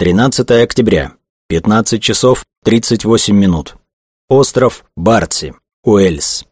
13 октября. 15 часов 38 минут. Остров Барси, Уэльс.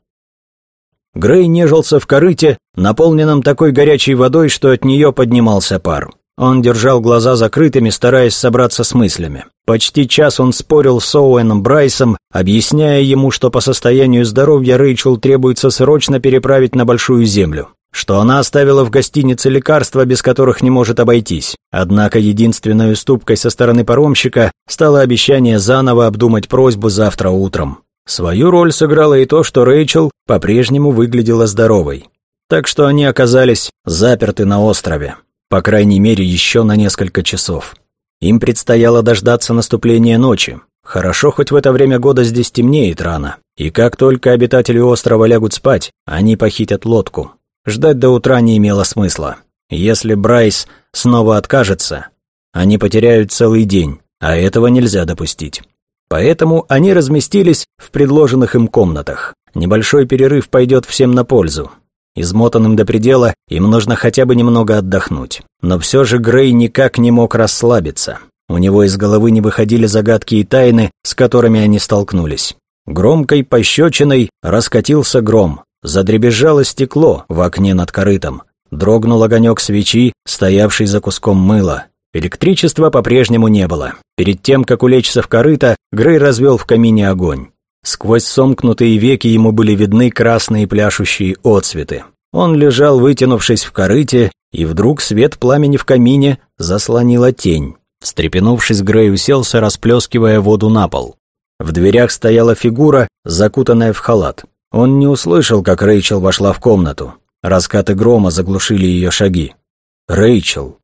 Грей нежился в корыте, наполненном такой горячей водой, что от нее поднимался пар. Он держал глаза закрытыми, стараясь собраться с мыслями. Почти час он спорил с Оуэном Брайсом, объясняя ему, что по состоянию здоровья Рэйчел требуется срочно переправить на Большую Землю, что она оставила в гостинице лекарства, без которых не может обойтись. Однако единственной уступкой со стороны паромщика стало обещание заново обдумать просьбу завтра утром. Свою роль сыграло и то, что Рэйчел по-прежнему выглядела здоровой. Так что они оказались заперты на острове. По крайней мере, еще на несколько часов. Им предстояло дождаться наступления ночи. Хорошо, хоть в это время года здесь темнеет рано. И как только обитатели острова лягут спать, они похитят лодку. Ждать до утра не имело смысла. Если Брайс снова откажется, они потеряют целый день, а этого нельзя допустить. Поэтому они разместились в предложенных им комнатах. Небольшой перерыв пойдет всем на пользу. Измотанным до предела, им нужно хотя бы немного отдохнуть. Но все же Грей никак не мог расслабиться. У него из головы не выходили загадки и тайны, с которыми они столкнулись. Громкой пощечиной раскатился гром. Задребезжало стекло в окне над корытом. Дрогнул огонек свечи, стоявший за куском мыла. Электричества по-прежнему не было. Перед тем, как улечься в корыто, Грей развел в камине огонь. Сквозь сомкнутые веки ему были видны красные пляшущие отцветы. Он лежал, вытянувшись в корыте, и вдруг свет пламени в камине заслонила тень. Встрепенувшись, Грей уселся, расплескивая воду на пол. В дверях стояла фигура, закутанная в халат. Он не услышал, как Рэйчел вошла в комнату. Раскаты грома заглушили ее шаги. Рэйчел.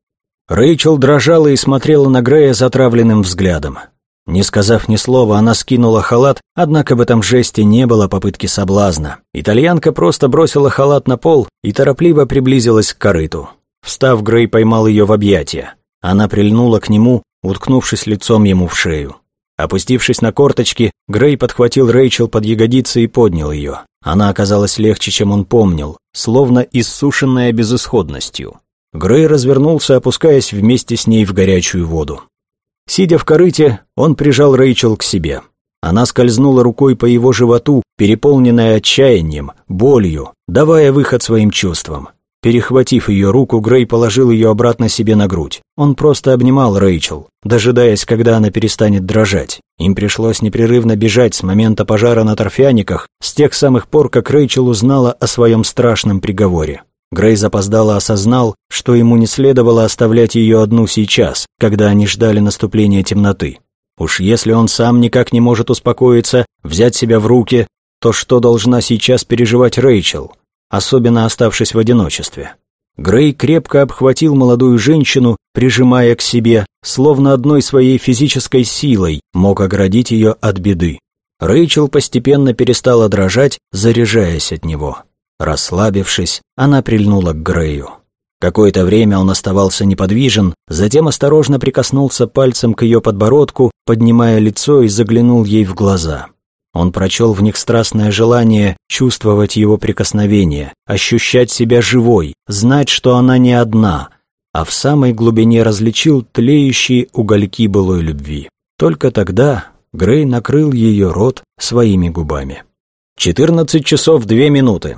Рэйчел дрожала и смотрела на Грея затравленным взглядом. Не сказав ни слова, она скинула халат, однако в этом жесте не было попытки соблазна. Итальянка просто бросила халат на пол и торопливо приблизилась к корыту. Встав, Грей поймал ее в объятия. Она прильнула к нему, уткнувшись лицом ему в шею. Опустившись на корточки, Грей подхватил Рэйчел под ягодицы и поднял ее. Она оказалась легче, чем он помнил, словно иссушенная безысходностью. Грей развернулся, опускаясь вместе с ней в горячую воду. Сидя в корыте, он прижал Рэйчел к себе. Она скользнула рукой по его животу, переполненная отчаянием, болью, давая выход своим чувствам. Перехватив ее руку, Грей положил ее обратно себе на грудь. Он просто обнимал Рэйчел, дожидаясь, когда она перестанет дрожать. Им пришлось непрерывно бежать с момента пожара на торфяниках, с тех самых пор, как Рэйчел узнала о своем страшном приговоре. Грей запоздало осознал, что ему не следовало оставлять ее одну сейчас, когда они ждали наступления темноты. Уж если он сам никак не может успокоиться, взять себя в руки, то что должна сейчас переживать Рэйчел, особенно оставшись в одиночестве? Грей крепко обхватил молодую женщину, прижимая к себе, словно одной своей физической силой мог оградить ее от беды. Рэйчел постепенно перестала дрожать, заряжаясь от него. Расслабившись, она прильнула к Грею. Какое-то время он оставался неподвижен, затем осторожно прикоснулся пальцем к ее подбородку, поднимая лицо и заглянул ей в глаза. Он прочел в них страстное желание чувствовать его прикосновение, ощущать себя живой, знать, что она не одна, а в самой глубине различил тлеющие угольки былой любви. Только тогда Грей накрыл ее рот своими губами. 14 часов 2 минуты.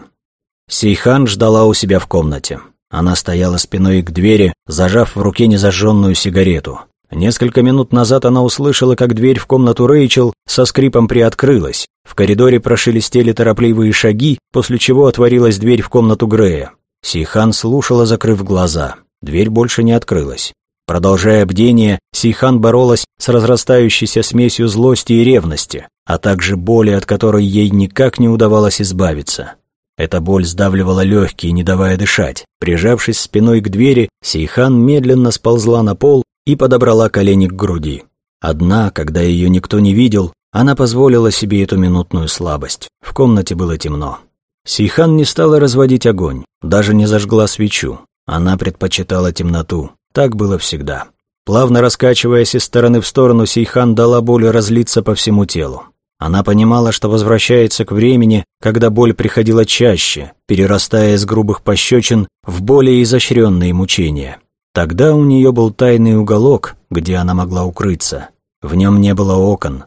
Сейхан ждала у себя в комнате. Она стояла спиной к двери, зажав в руке незажженную сигарету. Несколько минут назад она услышала, как дверь в комнату Рэйчел со скрипом приоткрылась. В коридоре прошелестели торопливые шаги, после чего отворилась дверь в комнату Грея. Сейхан слушала, закрыв глаза. Дверь больше не открылась. Продолжая бдение, Сейхан боролась с разрастающейся смесью злости и ревности, а также боли, от которой ей никак не удавалось избавиться. Эта боль сдавливала легкие, не давая дышать. Прижавшись спиной к двери, Сейхан медленно сползла на пол и подобрала колени к груди. Одна, когда ее никто не видел, она позволила себе эту минутную слабость. В комнате было темно. Сейхан не стала разводить огонь, даже не зажгла свечу. Она предпочитала темноту. Так было всегда. Плавно раскачиваясь из стороны в сторону, Сейхан дала боли разлиться по всему телу. Она понимала, что возвращается к времени, когда боль приходила чаще, перерастая из грубых пощечин в более изощренные мучения. Тогда у нее был тайный уголок, где она могла укрыться. В нем не было окон.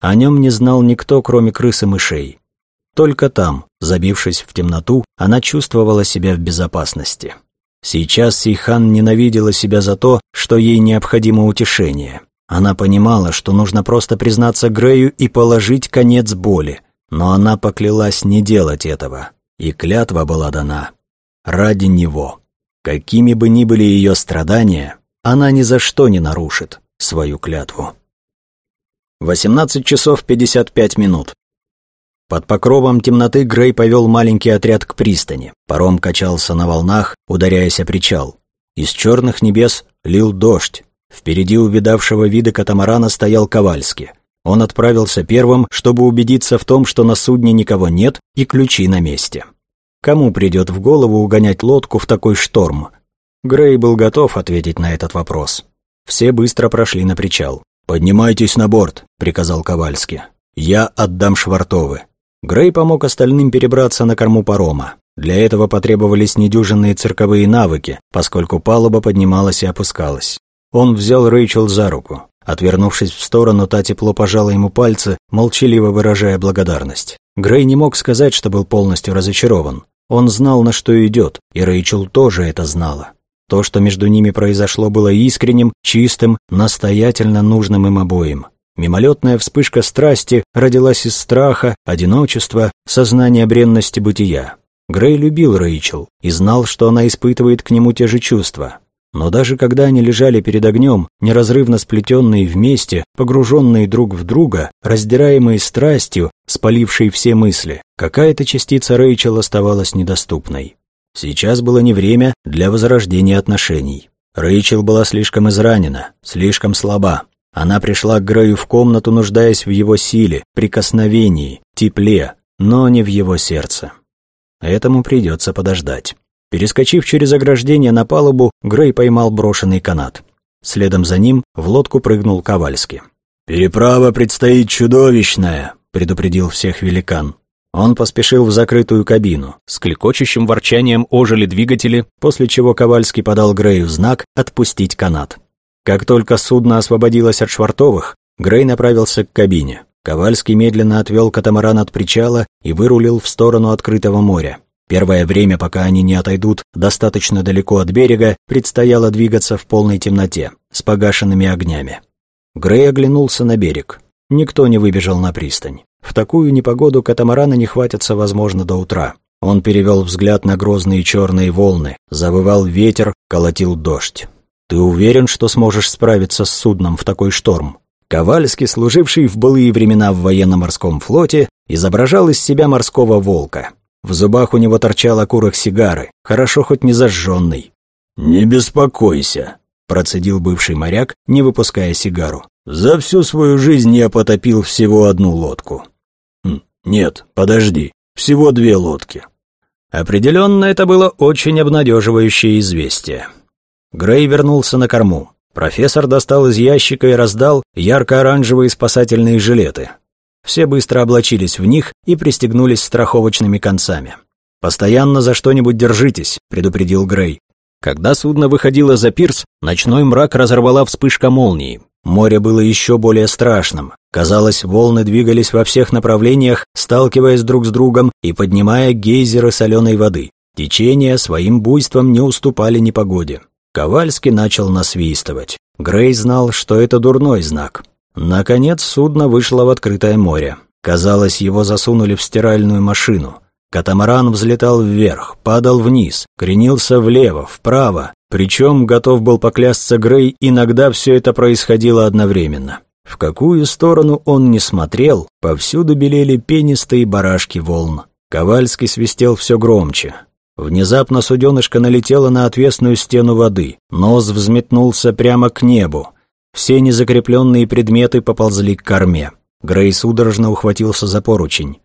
О нем не знал никто, кроме крыс и мышей. Только там, забившись в темноту, она чувствовала себя в безопасности. Сейчас Сейхан ненавидела себя за то, что ей необходимо утешение. Она понимала, что нужно просто признаться Грею и положить конец боли, но она поклялась не делать этого, и клятва была дана ради него. Какими бы ни были ее страдания, она ни за что не нарушит свою клятву. 18 часов 55 минут. Под покровом темноты Грей повел маленький отряд к пристани. Паром качался на волнах, ударяясь о причал. Из черных небес лил дождь. Впереди увидавшего вида катамарана стоял Ковальский. Он отправился первым, чтобы убедиться в том, что на судне никого нет и ключи на месте. Кому придет в голову угонять лодку в такой шторм? Грей был готов ответить на этот вопрос. Все быстро прошли на причал. «Поднимайтесь на борт», — приказал Ковальский. «Я отдам Швартовы. Грей помог остальным перебраться на корму парома. Для этого потребовались недюжинные цирковые навыки, поскольку палуба поднималась и опускалась. Он взял Рэйчел за руку. Отвернувшись в сторону, та тепло пожала ему пальцы, молчаливо выражая благодарность. Грей не мог сказать, что был полностью разочарован. Он знал, на что идет, и Рэйчел тоже это знала. То, что между ними произошло, было искренним, чистым, настоятельно нужным им обоим. Мимолетная вспышка страсти родилась из страха, одиночества, сознания бренности бытия. Грей любил Рэйчел и знал, что она испытывает к нему те же чувства. Но даже когда они лежали перед огнем, неразрывно сплетенные вместе, погруженные друг в друга, раздираемые страстью, спалившей все мысли, какая-то частица Рэйчел оставалась недоступной. Сейчас было не время для возрождения отношений. Рэйчел была слишком изранена, слишком слаба, она пришла к Грею в комнату, нуждаясь в его силе, прикосновении, тепле, но не в его сердце. Этому придется подождать. Перескочив через ограждение на палубу, Грей поймал брошенный канат. Следом за ним в лодку прыгнул Ковальский. «Переправа предстоит чудовищная», — предупредил всех великан. Он поспешил в закрытую кабину. С кликочущим ворчанием ожили двигатели, после чего Ковальский подал Грею знак «отпустить канат». Как только судно освободилось от швартовых, Грей направился к кабине. Ковальский медленно отвел катамаран от причала и вырулил в сторону открытого моря. Первое время, пока они не отойдут достаточно далеко от берега, предстояло двигаться в полной темноте, с погашенными огнями. Грей оглянулся на берег. Никто не выбежал на пристань. В такую непогоду катамараны не хватятся, возможно, до утра. Он перевел взгляд на грозные черные волны, завывал ветер, колотил дождь. «Ты уверен, что сможешь справиться с судном в такой шторм?» Ковальский, служивший в былые времена в военно-морском флоте, изображал из себя морского волка. В зубах у него торчал окурок сигары, хорошо хоть не зажженный. «Не беспокойся», — процедил бывший моряк, не выпуская сигару. «За всю свою жизнь я потопил всего одну лодку». «Хм, «Нет, подожди, всего две лодки». Определенно, это было очень обнадеживающее известие. Грей вернулся на корму. Профессор достал из ящика и раздал ярко-оранжевые спасательные жилеты. Все быстро облачились в них и пристегнулись страховочными концами. «Постоянно за что-нибудь держитесь», — предупредил Грей. Когда судно выходило за пирс, ночной мрак разорвала вспышка молнии. Море было еще более страшным. Казалось, волны двигались во всех направлениях, сталкиваясь друг с другом и поднимая гейзеры соленой воды. Течения своим буйством не уступали непогоде. Ковальский начал насвистывать. Грей знал, что это дурной знак. Наконец судно вышло в открытое море. Казалось, его засунули в стиральную машину. Катамаран взлетал вверх, падал вниз, кренился влево, вправо. Причем, готов был поклясться Грей, иногда все это происходило одновременно. В какую сторону он не смотрел, повсюду белели пенистые барашки волн. Ковальский свистел все громче. Внезапно суденышко налетело на отвесную стену воды. Нос взметнулся прямо к небу. Все незакрепленные предметы поползли к корме. Грей судорожно ухватился за поручень.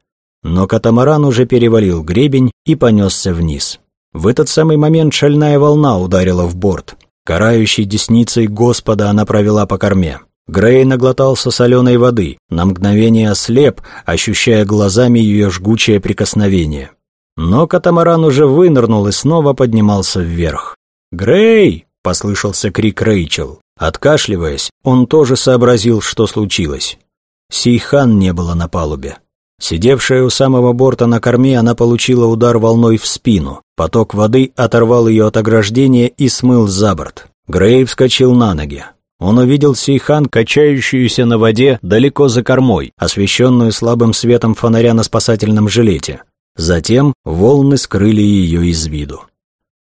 Но катамаран уже перевалил гребень и понесся вниз. В этот самый момент шальная волна ударила в борт. Карающей десницей Господа она провела по корме. Грей наглотался соленой воды, на мгновение ослеп, ощущая глазами ее жгучее прикосновение. Но катамаран уже вынырнул и снова поднимался вверх. «Грей!» — послышался крик Рэйчел. Откашливаясь, он тоже сообразил, что случилось. Сейхан не было на палубе. Сидевшая у самого борта на корме, она получила удар волной в спину. Поток воды оторвал ее от ограждения и смыл за борт. Грей вскочил на ноги. Он увидел Сейхан, качающуюся на воде далеко за кормой, освещенную слабым светом фонаря на спасательном жилете. Затем волны скрыли ее из виду.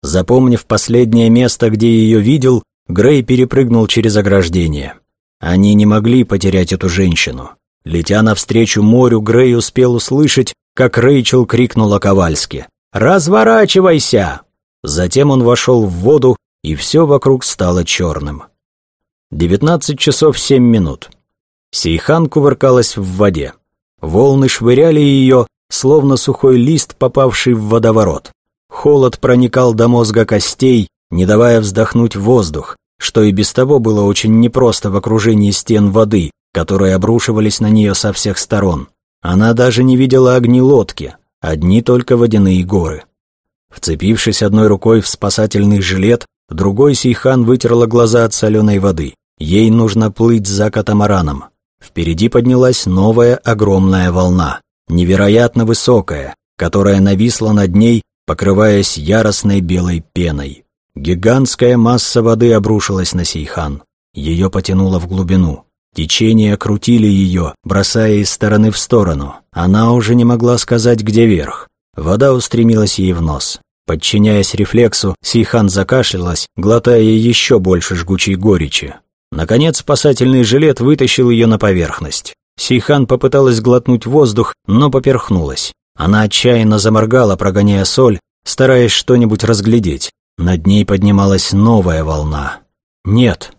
Запомнив последнее место, где ее видел, Грей перепрыгнул через ограждение. Они не могли потерять эту женщину. Летя навстречу морю, Грей успел услышать, как Рэйчел крикнула Ковальски. «Разворачивайся!» Затем он вошел в воду, и все вокруг стало черным. 19 часов 7 минут. Сейхан кувыркалась в воде. Волны швыряли ее, словно сухой лист, попавший в водоворот. Холод проникал до мозга костей, не давая вздохнуть воздух, что и без того было очень непросто в окружении стен воды, которые обрушивались на нее со всех сторон. Она даже не видела огни лодки, одни только водяные горы. Вцепившись одной рукой в спасательный жилет, другой Сейхан вытерла глаза от соленой воды. Ей нужно плыть за катамараном. Впереди поднялась новая огромная волна, невероятно высокая, которая нависла над ней покрываясь яростной белой пеной. Гигантская масса воды обрушилась на Сейхан. Ее потянуло в глубину. Течения крутили ее, бросая из стороны в сторону. Она уже не могла сказать, где верх. Вода устремилась ей в нос. Подчиняясь рефлексу, Сейхан закашлялась, глотая еще больше жгучей горечи. Наконец спасательный жилет вытащил ее на поверхность. Сейхан попыталась глотнуть воздух, но поперхнулась. Она отчаянно заморгала, прогоняя соль, стараясь что-нибудь разглядеть. Над ней поднималась новая волна. Нет.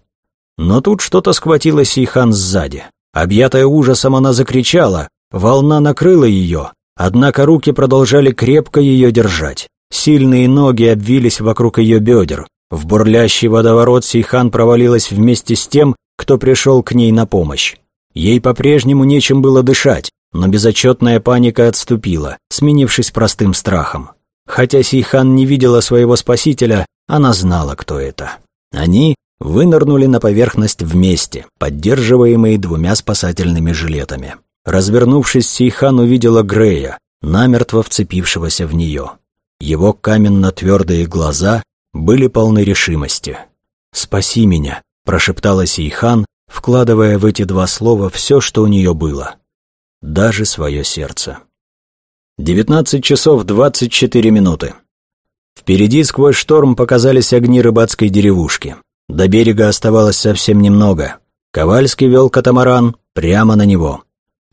Но тут что-то схватило Сейхан сзади. Объятая ужасом, она закричала. Волна накрыла ее, однако руки продолжали крепко ее держать. Сильные ноги обвились вокруг ее бедер. В бурлящий водоворот Сейхан провалилась вместе с тем, кто пришел к ней на помощь. Ей по-прежнему нечем было дышать, но безотчетная паника отступила, сменившись простым страхом. Хотя Сейхан не видела своего спасителя, она знала, кто это. Они вынырнули на поверхность вместе, поддерживаемые двумя спасательными жилетами. Развернувшись, Сейхан увидела Грея, намертво вцепившегося в нее. Его каменно-твердые глаза были полны решимости. «Спаси меня», – прошептала Сейхан, вкладывая в эти два слова все, что у нее было даже свое сердце. 19 часов 24 минуты. Впереди сквозь шторм показались огни рыбацкой деревушки. До берега оставалось совсем немного. Ковальский вел катамаран прямо на него.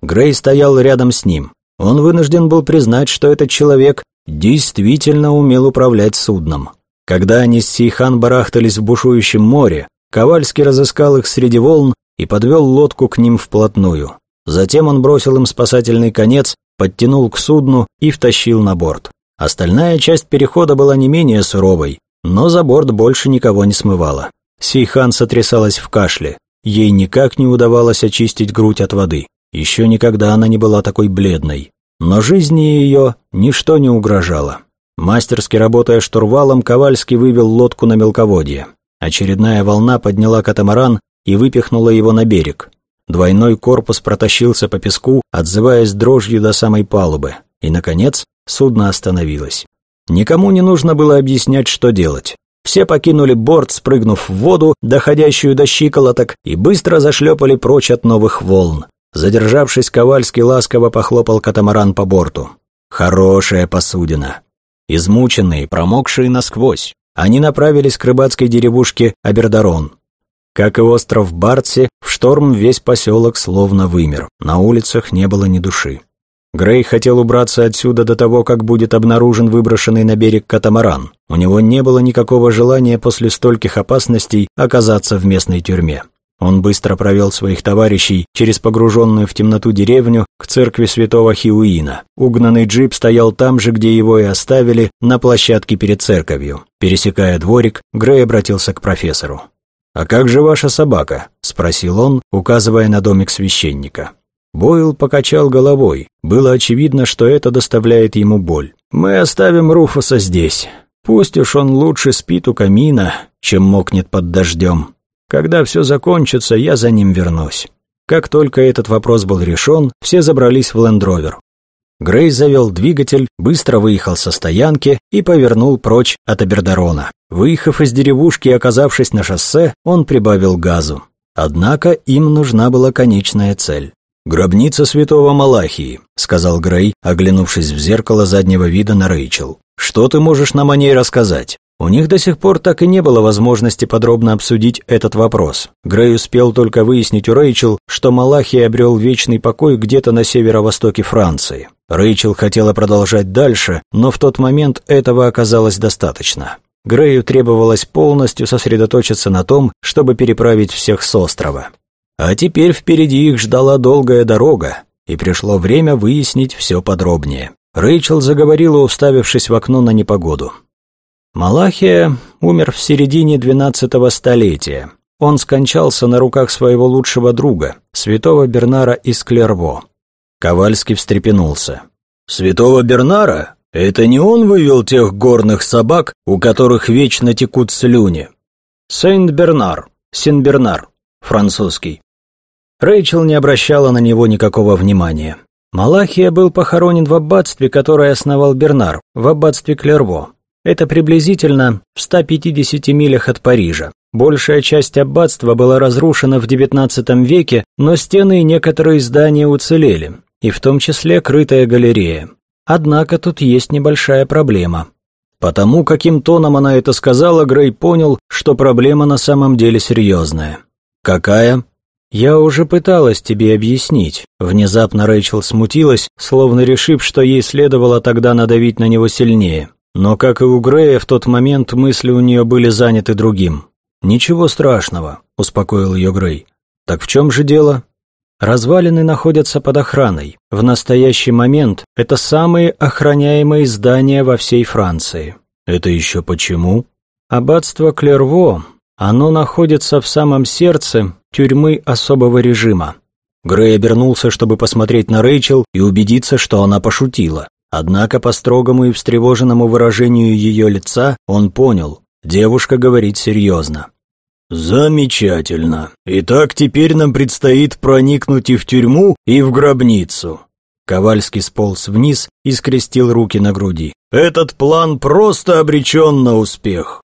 Грей стоял рядом с ним. Он вынужден был признать, что этот человек действительно умел управлять судном. Когда они с Сейхан барахтались в бушующем море, Ковальский разыскал их среди волн и подвел лодку к ним вплотную. Затем он бросил им спасательный конец, подтянул к судну и втащил на борт. Остальная часть перехода была не менее суровой, но за борт больше никого не смывала. Сейхан сотрясалась в кашле. Ей никак не удавалось очистить грудь от воды. Еще никогда она не была такой бледной. Но жизни ее ничто не угрожало. Мастерски работая штурвалом, Ковальский вывел лодку на мелководье. Очередная волна подняла катамаран и выпихнула его на берег. Двойной корпус протащился по песку, отзываясь дрожью до самой палубы. И, наконец, судно остановилось. Никому не нужно было объяснять, что делать. Все покинули борт, спрыгнув в воду, доходящую до щиколоток, и быстро зашлепали прочь от новых волн. Задержавшись, Ковальский ласково похлопал катамаран по борту. Хорошая посудина. Измученные, промокшие насквозь, они направились к рыбацкой деревушке Абердарон. Как и остров Бартси, в шторм весь поселок словно вымер. На улицах не было ни души. Грей хотел убраться отсюда до того, как будет обнаружен выброшенный на берег катамаран. У него не было никакого желания после стольких опасностей оказаться в местной тюрьме. Он быстро провел своих товарищей через погруженную в темноту деревню к церкви святого Хиуина. Угнанный джип стоял там же, где его и оставили, на площадке перед церковью. Пересекая дворик, Грей обратился к профессору. «А как же ваша собака?» – спросил он, указывая на домик священника. Бойл покачал головой. Было очевидно, что это доставляет ему боль. «Мы оставим Руфуса здесь. Пусть уж он лучше спит у камина, чем мокнет под дождем. Когда все закончится, я за ним вернусь. Как только этот вопрос был решен, все забрались в лендровер. Грей завел двигатель, быстро выехал со стоянки и повернул прочь от Абердорона. Выехав из деревушки и оказавшись на шоссе, он прибавил газу. Однако им нужна была конечная цель. «Гробница святого Малахии», — сказал Грей, оглянувшись в зеркало заднего вида на Рэйчел. «Что ты можешь нам о ней рассказать?» У них до сих пор так и не было возможности подробно обсудить этот вопрос. Грей успел только выяснить у Рэйчел, что Малахий обрел вечный покой где-то на северо-востоке Франции. Рэйчел хотела продолжать дальше, но в тот момент этого оказалось достаточно. Грею требовалось полностью сосредоточиться на том, чтобы переправить всех с острова. А теперь впереди их ждала долгая дорога, и пришло время выяснить все подробнее. Рэйчел заговорила, уставившись в окно на непогоду. Малахия умер в середине двенадцатого столетия. Он скончался на руках своего лучшего друга, святого Бернара из Клерво. Ковальский встрепенулся. «Святого Бернара? Это не он вывел тех горных собак, у которых вечно текут слюни?» «Сент-Бернар, Сен-Бернар, французский». Рэйчел не обращала на него никакого внимания. Малахия был похоронен в аббатстве, которое основал Бернар, в аббатстве Клерво. Это приблизительно в 150 милях от Парижа. Большая часть аббатства была разрушена в XIX веке, но стены и некоторые здания уцелели, и в том числе крытая галерея. Однако тут есть небольшая проблема. Потому, каким тоном она это сказала, Грей понял, что проблема на самом деле серьезная. «Какая?» «Я уже пыталась тебе объяснить». Внезапно Рэйчел смутилась, словно решив, что ей следовало тогда надавить на него сильнее. Но, как и у Грея, в тот момент мысли у нее были заняты другим. «Ничего страшного», — успокоил ее Грей. «Так в чем же дело?» Развалины находятся под охраной. В настоящий момент это самые охраняемые здания во всей Франции. Это еще почему? Аббатство Клерво, оно находится в самом сердце тюрьмы особого режима. Грей обернулся, чтобы посмотреть на Рэйчел и убедиться, что она пошутила. Однако по строгому и встревоженному выражению ее лица он понял, девушка говорит серьезно. «Замечательно. Итак, теперь нам предстоит проникнуть и в тюрьму, и в гробницу». Ковальский сполз вниз и скрестил руки на груди. «Этот план просто обречен на успех.